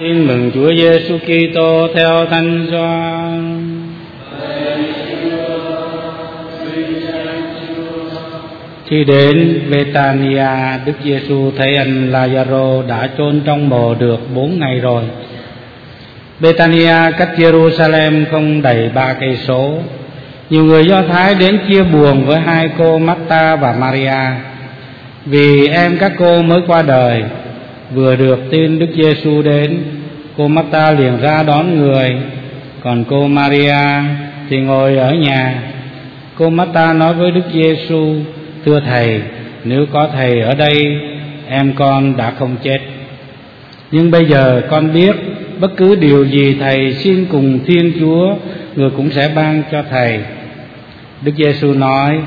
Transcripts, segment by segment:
Tin mừng Chúa Giêsu Kitô theo Thánh Gioan. Khi đến Betania, Đức Giêsu thấy anh Lazaro đã chôn trong mồ được bốn ngày rồi. Betania cách Jerusalem không đầy ba cây số. Nhiều người Do Thái đến chia buồn với hai cô Marta và Maria vì em các cô mới qua đời vừa được tin Đức Giêsu đến, cô Marta liền ra đón người, còn cô Maria thì ngồi ở nhà. Cô Marta nói với Đức Giêsu: "Thưa thầy, nếu có thầy ở đây, em con đã không chết. Nhưng bây giờ con biết bất cứ điều gì thầy xin cùng Thiên Chúa, người cũng sẽ ban cho thầy." Đức Giêsu nói: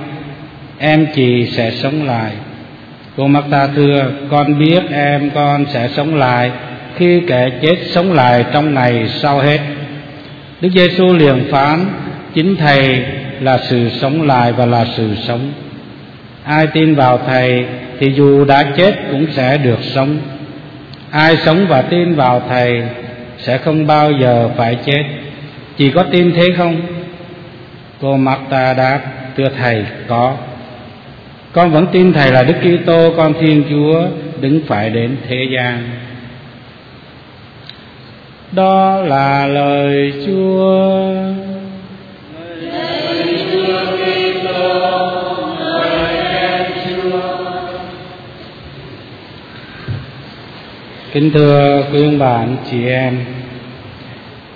"Em chị sẽ sống lại." Cô Marta thưa, con biết em con sẽ sống lại khi kẻ chết sống lại trong ngày sau hết. Đức Giêsu liền phán, chính Thầy là sự sống lại và là sự sống. Ai tin vào Thầy thì dù đã chết cũng sẽ được sống. Ai sống và tin vào Thầy sẽ không bao giờ phải chết. Chỉ có tin thế không? Cô Marta đáp, thưa Thầy, có con vẫn tin thầy là đức kitô, con thiên chúa, đứng phải đến thế gian. Đó là lời chúa. Kính thưa quý ông bà anh chị em,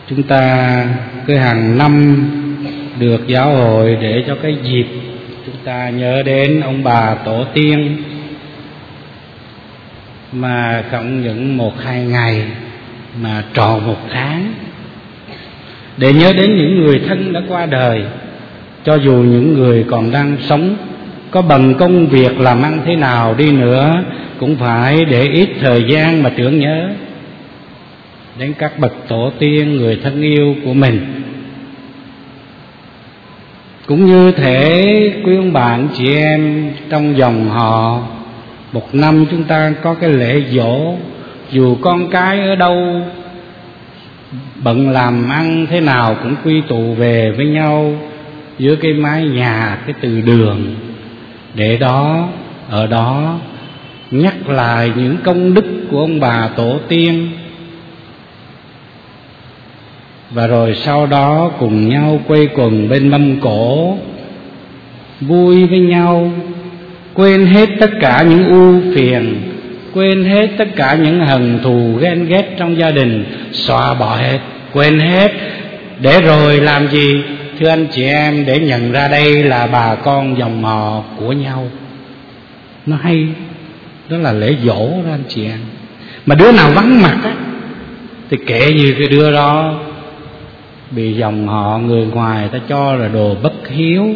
chúng ta cứ hàng năm được giáo hội để cho cái dịp chúng ta nhớ đến ông bà tổ tiên mà không những một hai ngày mà tròn một tháng. Để nhớ đến những người thân đã qua đời, cho dù những người còn đang sống, có bằng công việc làm ăn thế nào đi nữa, cũng phải để ít thời gian mà tưởng nhớ đến các bậc tổ tiên, người thân yêu của mình cũng như thể quý ông bạn chị em trong dòng họ, một năm chúng ta có cái lễ dỗ, dù con cái ở đâu, bận làm ăn thế nào cũng quy tụ về với nhau dưới cái mái nhà, cái từ đường. Để đó, ở đó nhắc lại những công đức của ông bà tổ tiên và rồi sau đó cùng nhau quây quần bên mâm cổ, vui với nhau, quên hết tất cả những ưu phiền, quên hết tất cả những hận thù ghen ghét trong gia đình, xóa bỏ hết, quên hết. Để rồi làm gì? Thưa anh chị em, để nhận ra đây là bà con dòng họ của nhau. Nó hay, đó là lễ dỗ đó anh chị em. Mà đứa nào vắng mặt á, thì kệ như cái đứa đó bị dòng họ người ngoài ta cho là đồ bất hiếu.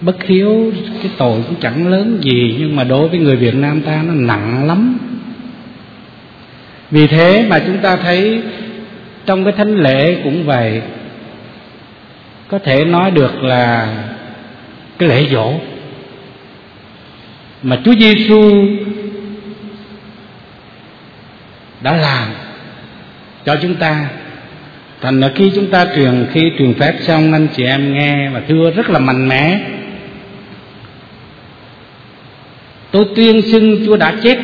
Bất hiếu, cái tội cũng chẳng lớn gì, nhưng mà đối với người việt nam ta nó nặng lắm. Vì thế mà chúng ta thấy trong cái thánh lễ cũng vậy. Có thể nói được là cái lễ dỗ. Mà Chúa Giêsu đã làm cho chúng ta thành là khi chúng ta truyền, khi truyền phép xong, anh chị em nghe và thưa rất là mạnh mẽ. Tôi tuyên xưng chúa đã chết,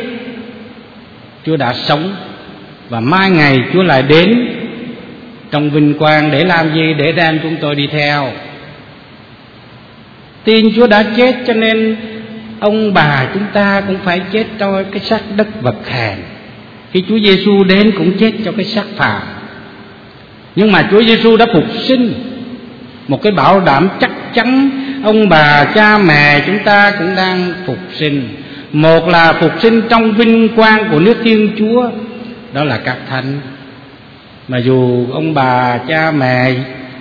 chúa đã sống, và mai ngày chúa lại đến trong vinh quang để làm gì? Để đem chúng tôi đi theo. Tin chúa đã chết cho nên ông bà chúng ta cũng phải chết cho cái xác đất vật hèn khi chúa giêsu đến cũng chết cho cái xác phàm nhưng mà Chúa Giêsu đã phục sinh một cái bảo đảm chắc chắn. Ông bà, cha, mẹ chúng ta cũng đang phục sinh. Một là phục sinh trong vinh quang của nước Thiên Chúa, đó là các thánh. Mà dù ông bà, cha, mẹ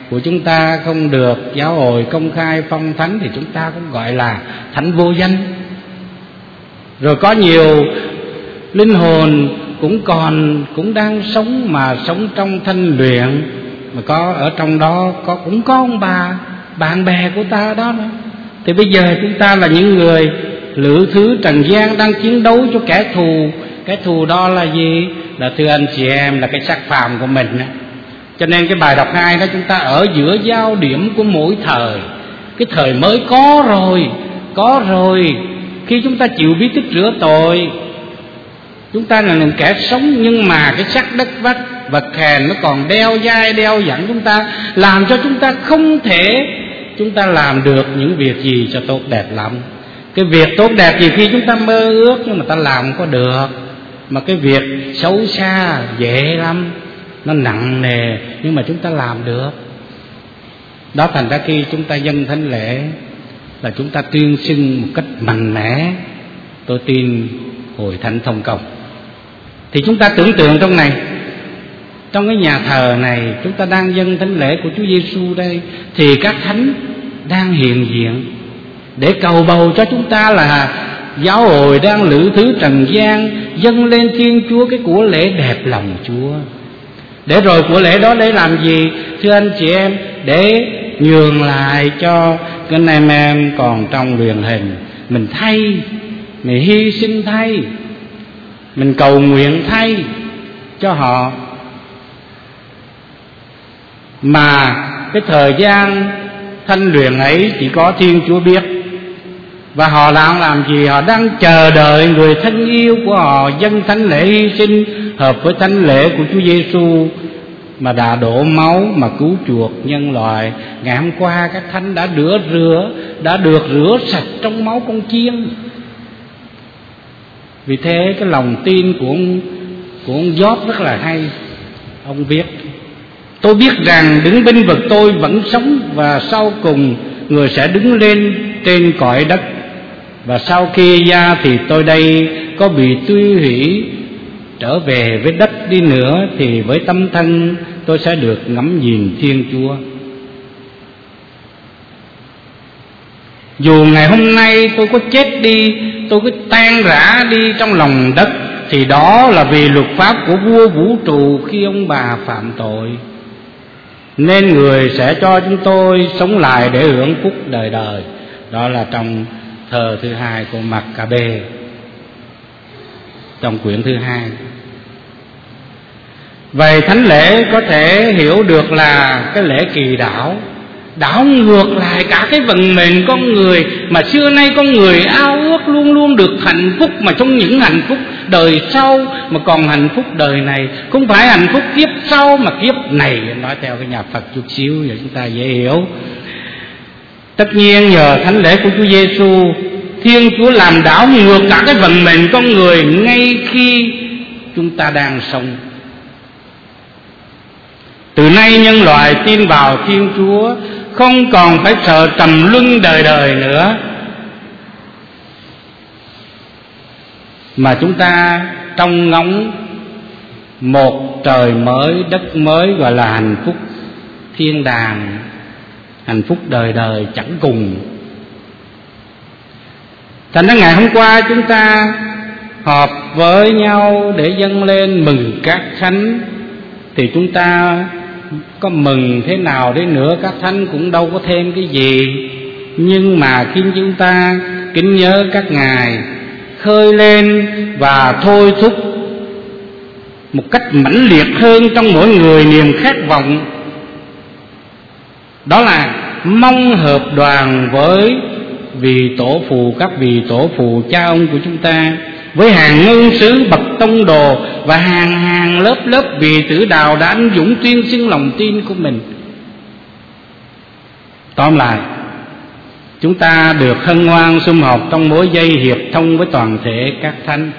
của chúng ta không được giáo hội công khai phong thánh thì chúng ta cũng gọi là thánh vô danh. Rồi có nhiều linh hồn cũng còn, cũng đang sống mà sống trong thanh luyện. Mà có, ở trong đó có, cũng có ông bà, bạn bè của ta đó nữa. Thì bây giờ chúng ta là những người lữ thứ trần gian đang chiến đấu cho kẻ thù. Kẻ thù đó là gì? Là thưa anh chị em, là cái sắc phàm của mình cho nên cái bài đọc hai đó chúng ta ở giữa giao điểm của mỗi thời. Cái thời mới có rồi có rồi. Khi chúng ta chịu biết tích rửa tội chúng ta là một kẻ sống, nhưng mà cái sắc đất vách vật khèn nó còn đeo dai, đeo dẫn chúng ta, làm cho chúng ta không thể, chúng ta làm được những việc gì cho tốt đẹp lắm. Cái việc tốt đẹp gì khi chúng ta mơ ước nhưng mà ta làm không có được, mà cái việc xấu xa dễ lắm, nó nặng nề nhưng mà chúng ta làm được. Đó thành ra khi chúng ta dâng thánh lễ là chúng ta tuyên xưng một cách mạnh mẽ, tôi tin hội thánh thông công thì chúng ta tưởng tượng trong này, trong cái nhà thờ này, chúng ta đang dâng thánh lễ của Chúa Giêsu đây, thì các thánh đang hiện diện để cầu bầu cho chúng ta là giáo hội đang lữ thứ trần gian, dâng lên thiên chúa cái của lễ đẹp lòng chúa. Để rồi của lễ đó để làm gì, thưa anh chị em? Để nhường lại cho cái anh em còn trong luyện hình. Mình thay, mình hy sinh thay mình cầu nguyện thay cho họ. Mà cái thời gian thanh luyện ấy chỉ có thiên chúa biết. Và họ đang làm gì? Họ đang chờ đợi người thân yêu của họ, dân thánh lễ hy sinh, hợp với thánh lễ của Chúa Giêsu mà đã đổ máu mà cứu chuộc nhân loại. Ngày hôm qua các thánh đã rửa rửa, đã được rửa sạch trong máu con chiên vì thế cái lòng tin của ông của ông Job rất là hay. Ông viết, tôi biết rằng đứng bên vực tôi vẫn sống và sau cùng người sẽ đứng lên trên cõi đất. Và sau khi ra thì tôi đây có bị tuy hủy, trở về với đất đi nữa thì với tâm thân tôi sẽ được ngắm nhìn thiên chúa. Dù ngày hôm nay tôi có chết đi tôi cứ tan rã đi trong lòng đất, thì đó là vì luật pháp của vua vũ trụ khi ông bà phạm tội. Nên người sẽ cho chúng tôi sống lại để hưởng phúc đời đời. Đó là trong thờ thứ hai của mặt cà bê trong quyển thứ hai. Vậy thánh lễ có thể hiểu được là cái lễ kỳ đảo đảo ngược lại cả cái vận mệnh con người mà xưa nay con người ao ước luôn luôn được hạnh phúc mà trong những hạnh phúc đời sau, mà còn hạnh phúc đời này. Không phải hạnh phúc kiếp sau mà kiếp này. Nói theo cái nhà Phật chút xíu để chúng ta dễ hiểu. Tất nhiên nhờ thánh lễ của Chúa Giêsu Thiên Chúa làm đảo ngược cả cái vận mệnh con người ngay khi chúng ta đang sống. Từ nay nhân loại tin vào Thiên Chúa không còn phải sợ trầm luân đời đời nữa. Mà chúng ta trong ngóng một trời mới, đất mới gọi là hạnh phúc thiên đàng, hạnh phúc đời đời chẳng cùng. Thành ra ngày hôm qua chúng ta họp với nhau để dâng lên mừng các thánh thì chúng ta có mừng thế nào đấy nữa, các thánh cũng đâu có thêm cái gì. Nhưng mà khiến chúng ta kính nhớ các ngài khơi lên và thôi thúc một cách mãnh liệt hơn trong mỗi người niềm khát vọng. Đó là mong hợp đoàn với vì tổ phù các vị tổ phù cha ông của chúng ta với hàng ngân sứ bậc tông đồ và hàng hàng lớp lớp vị tử đào đã anh dũng tuyên xưng lòng tin của mình. Tóm lại, chúng ta được hân hoan sum họp trong mối dây hiệp thông với toàn thể các thánh.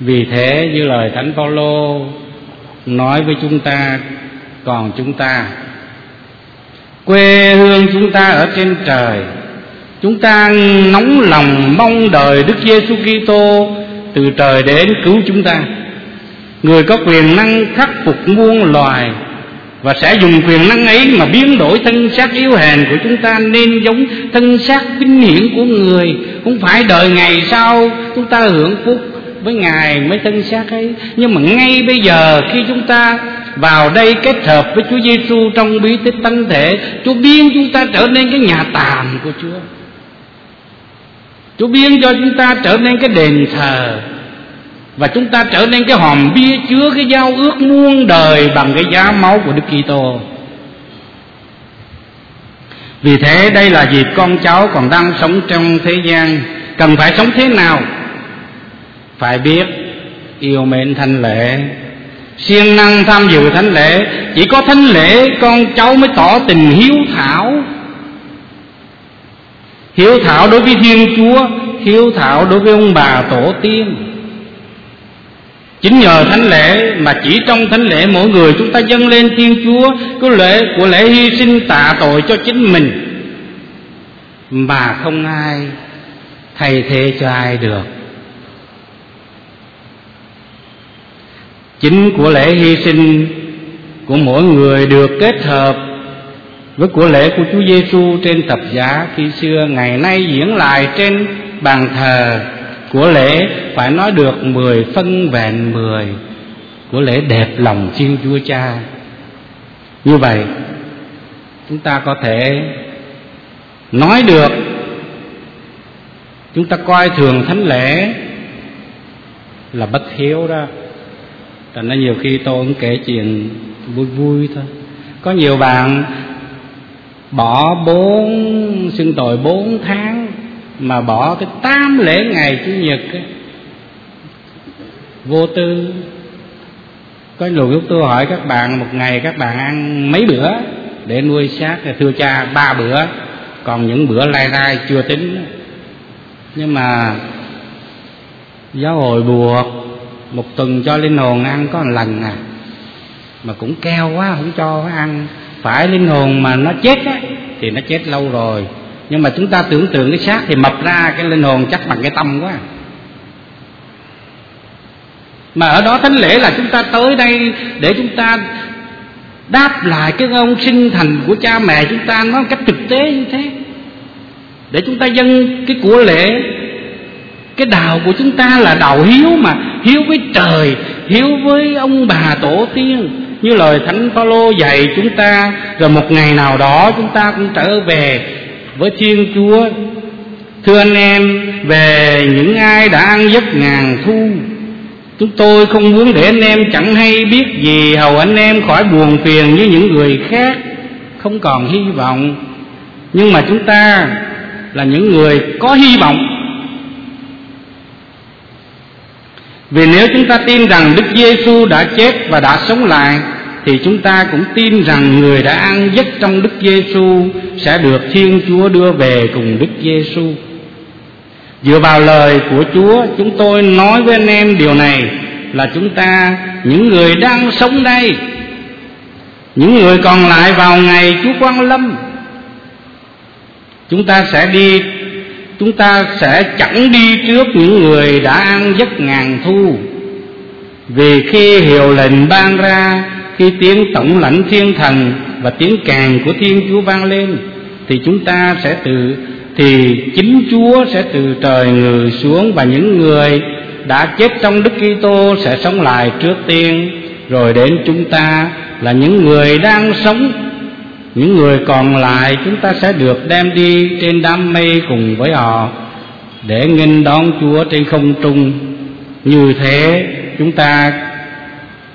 Vì thế, như lời thánh Phaolô nói với chúng ta, còn chúng ta, quê hương chúng ta ở trên trời chúng ta nóng lòng mong đợi Đức Giêsu Kitô từ trời đến cứu chúng ta. Người có quyền năng khắc phục muôn loài và sẽ dùng quyền năng ấy mà biến đổi thân xác yếu hèn của chúng ta nên giống thân xác vinh hiển của người. Không phải đợi ngày sau chúng ta hưởng phúc với ngài mới thân xác ấy. Nhưng mà ngay bây giờ khi chúng ta vào đây kết hợp với Chúa Giêsu trong bí tích tăng thể, Chúa biến chúng ta trở nên cái nhà tạm của Chúa. Chúa biến cho chúng ta trở nên cái đền thờ và chúng ta trở nên cái hòm bia chứa cái giao ước muôn đời bằng cái giá máu của Đức Kitô. Vì thế đây là dịp con cháu còn đang sống trong thế gian cần phải sống thế nào? Phải biết yêu mến thánh lễ, siêng năng tham dự thánh lễ, chỉ có thánh lễ con cháu mới tỏ tình hiếu thảo. Hiếu thảo đối với Thiên Chúa, hiếu thảo đối với ông bà tổ tiên Chính nhờ thánh lễ mà chỉ trong thánh lễ mỗi người chúng ta dâng lên Thiên Chúa cái lễ của lễ hy sinh tạ tội cho chính mình mà không ai thay thế cho ai được. Chính của lễ hy sinh của mỗi người được kết hợp với của lễ của Chúa Giêsu trên thập giá khi xưa, ngày nay diễn lại trên bàn thờ. Của lễ phải nói được mười phân vẹn mười. Của lễ đẹp lòng Thiên Chúa Cha. Như vậy, chúng ta có thể nói được, chúng ta coi thường thánh lễ là bất hiếu đó. Thành ra nhiều khi tôi cũng kể chuyện vui vui thôi. Có nhiều bạn bỏ bốn xưng tội bốn tháng mà bỏ cái tám lễ ngày chủ nhật ấy, vô tư. Có lúc lúc tôi hỏi các bạn một ngày các bạn ăn mấy bữa để nuôi xác thưa cha ba bữa. Còn những bữa lai rai chưa tính. Nhưng mà giáo hội buộc một tuần cho linh hồn ăn có một lần à mà cũng keo quá không cho nó ăn phải linh hồn mà nó chết á, thì nó chết lâu rồi. Nhưng mà chúng ta tưởng tượng cái xác thì mập ra cái linh hồn chắc bằng cái tâm quá. Mà ở đó thánh lễ là chúng ta tới đây để chúng ta đáp lại cái ông sinh thành của cha mẹ chúng ta, nó cách thực tế như thế. Để chúng ta dâng cái của lễ, cái đạo của chúng ta là đạo hiếu mà, hiếu với trời, hiếu với ông bà tổ tiên như lời thánh phaolô dạy chúng ta, rồi một ngày nào đó chúng ta cũng trở về với thiên chúa. Thưa anh em, về những ai đã ăn giấc ngàn thu, chúng tôi không muốn để anh em chẳng hay biết gì, hầu anh em khỏi buồn phiền như những người khác, không còn hy vọng. Nhưng mà chúng ta là những người có hy vọng. Vì nếu chúng ta tin rằng Đức Giêsu đã chết và đã sống lại thì chúng ta cũng tin rằng người đã ăn giấc trong Đức Giêsu sẽ được Thiên Chúa đưa về cùng Đức Giêsu. Dựa vào lời của Chúa, chúng tôi nói với anh em điều này là chúng ta những người đang sống đây, những người còn lại vào ngày Chúa Quang Lâm, chúng ta sẽ đi chúng ta sẽ chẳng đi trước những người đã ăn giấc ngàn thu. Vì khi hiệu lệnh ban ra, khi tiếng tổng lãnh thiên thần và tiếng càng của thiên chúa vang lên, thì chúng ta sẽ từ, thì chính chúa sẽ từ trời người xuống và những người đã chết trong đức kitô sẽ sống lại trước tiên. Rồi đến chúng ta là những người đang sống những người còn lại chúng ta sẽ được đem đi trên đám mây cùng với họ, để nghênh đón chúa trên không trung. Như thế, chúng ta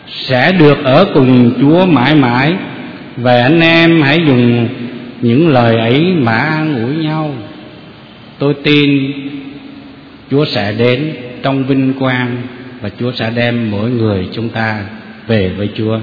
sẽ được ở cùng Chúa mãi mãi. Và anh em hãy dùng những lời ấy mà an ủi nhau. Tôi tin Chúa sẽ đến trong vinh quang và Chúa sẽ đem mỗi người chúng ta về với Chúa.